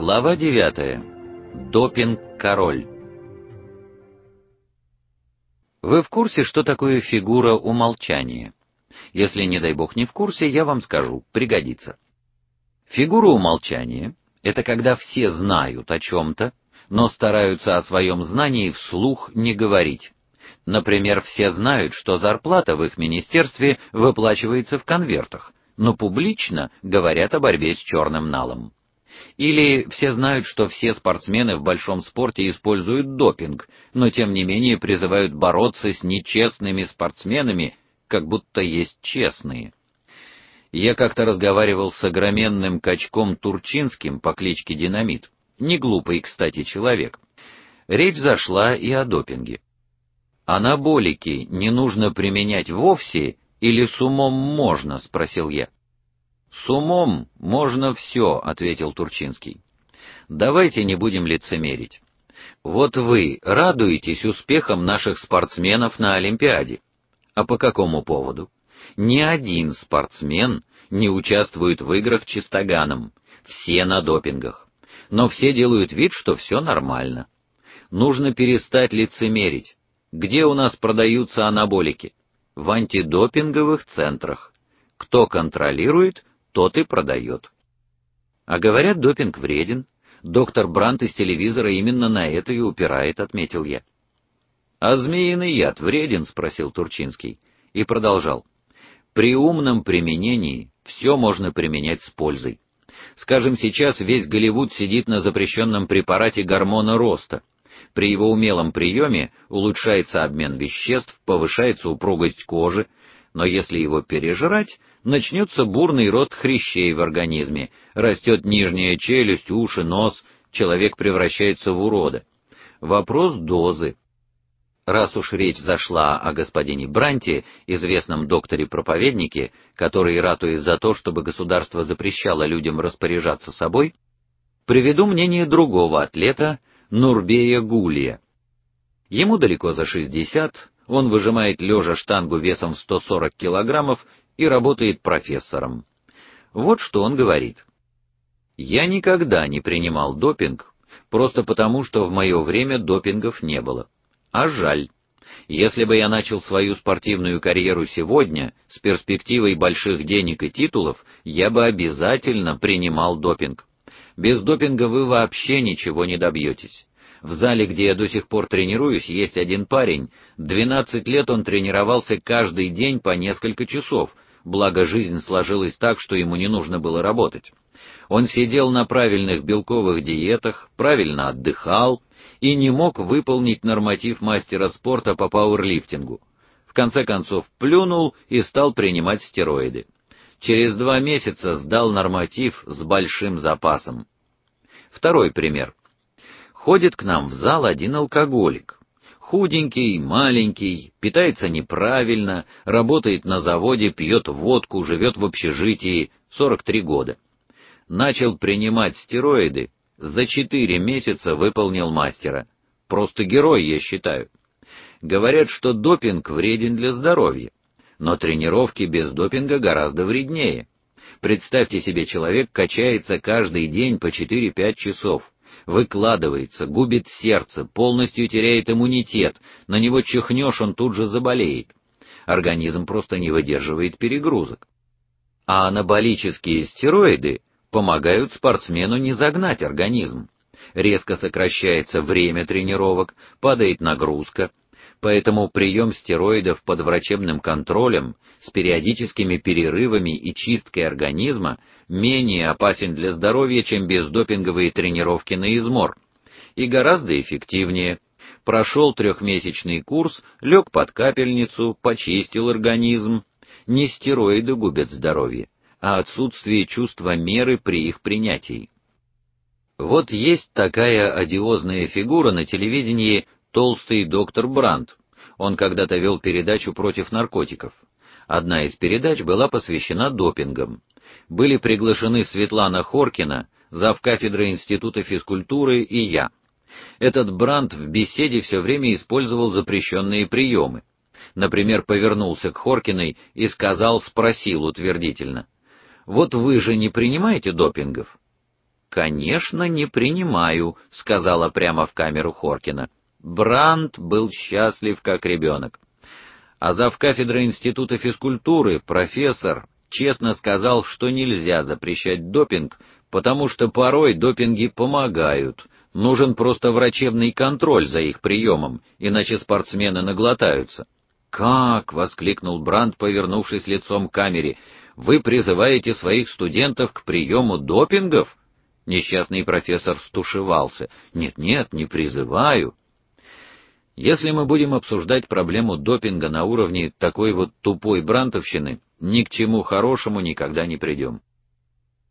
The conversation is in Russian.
Глава 9. Допинг-король. Вы в курсе, что такое фигура умолчания? Если, не дай бог, не в курсе, я вам скажу, пригодится. Фигура умолчания это когда все знают о чем то но стараются о своем знании вслух не говорить. Например, все знают, что зарплата в их министерстве выплачивается в конвертах, но публично говорят о борьбе с черным налом. Или все знают, что все спортсмены в большом спорте используют допинг, но тем не менее призывают бороться с нечестными спортсменами, как будто есть честные. Я как-то разговаривал с огроменным качком Турчинским по кличке Динамит. Не глупый, кстати, человек. Речь зашла и о допинге. Анаболики не нужно применять вовсе или с умом можно, спросил я. С умом можно все, ответил Турчинский. Давайте не будем лицемерить. Вот вы радуетесь успехам наших спортсменов на олимпиаде. А по какому поводу? Ни один спортсмен не участвует в играх чистоганом. Все на допингах но все делают вид, что все нормально. Нужно перестать лицемерить. Где у нас продаются анаболики? В антидопинговых центрах. Кто контролирует, тот и продает. А говорят, допинг вреден. Доктор Брант из телевизора именно на это и упирает, отметил я. А змеиный яд вреден, спросил Турчинский и продолжал. При умном применении все можно применять с пользой. Скажем, сейчас весь Голливуд сидит на запрещенном препарате гормона роста. При его умелом приеме улучшается обмен веществ, повышается упругость кожи, но если его пережрать, начнется бурный рост хрящей в организме, растет нижняя челюсть, уши, нос, человек превращается в урода. Вопрос дозы. Раз уж речь зашла о господине Бранте, известном докторе-проповеднике, который ратует за то, чтобы государство запрещало людям распоряжаться собой, приведу мнение другого атлета, Нурбея Гулия. Ему далеко за 60, он выжимает лежа штангу весом в 140 килограммов и работает профессором. Вот что он говорит: Я никогда не принимал допинг, просто потому, что в мое время допингов не было. А жаль. Если бы я начал свою спортивную карьеру сегодня с перспективой больших денег и титулов, я бы обязательно принимал допинг. Без допинга вы вообще ничего не добьетесь. В зале, где я до сих пор тренируюсь, есть один парень. 12 лет он тренировался каждый день по несколько часов. Благо жизнь сложилась так, что ему не нужно было работать. Он сидел на правильных белковых диетах, правильно отдыхал, и не мог выполнить норматив мастера спорта по пауэрлифтингу. В конце концов плюнул и стал принимать стероиды. Через два месяца сдал норматив с большим запасом. Второй пример. Ходит к нам в зал один алкоголик. Худенький, маленький, питается неправильно, работает на заводе, пьет водку, живет в общежитии, 43 года. Начал принимать стероиды за четыре месяца выполнил мастера. Просто герой, я считаю. Говорят, что допинг вреден для здоровья, но тренировки без допинга гораздо вреднее. Представьте себе, человек качается каждый день по 4-5 часов, выкладывается, губит сердце, полностью теряет иммунитет, на него чихнешь, он тут же заболеет. Организм просто не выдерживает перегрузок. А анаболические стероиды помогают спортсмену не загнать организм. Резко сокращается время тренировок, падает нагрузка. Поэтому прием стероидов под врачебным контролем с периодическими перерывами и чисткой организма менее опасен для здоровья, чем бездопинговые тренировки на измор, и гораздо эффективнее. Прошел трехмесячный курс, лег под капельницу, почистил организм. Не стероиды губят здоровье, а отсутствие чувства меры при их принятии. Вот есть такая одиозная фигура на телевидении толстый доктор Брандт. Он когда-то вел передачу против наркотиков. Одна из передач была посвящена допингам. Были приглашены Светлана Хоркина, завкафедры Института физкультуры и я. Этот Брандт в беседе все время использовал запрещенные приемы. Например, повернулся к Хоркиной и сказал, спросил утвердительно: вот вы же не принимаете допингов? Конечно, не принимаю, сказала прямо в камеру Хоркина. Бранд был счастлив как ребенок. А зав кафедры института физкультуры профессор честно сказал, что нельзя запрещать допинг, потому что порой допинги помогают. Нужен просто врачебный контроль за их приемом, иначе спортсмены наглотаются. Как, воскликнул Бранд, повернувшись лицом к камере. Вы призываете своих студентов к приему допингов? Несчастный профессор стушевался. Нет-нет, не призываю. Если мы будем обсуждать проблему допинга на уровне такой вот тупой брантовщины, ни к чему хорошему никогда не придем.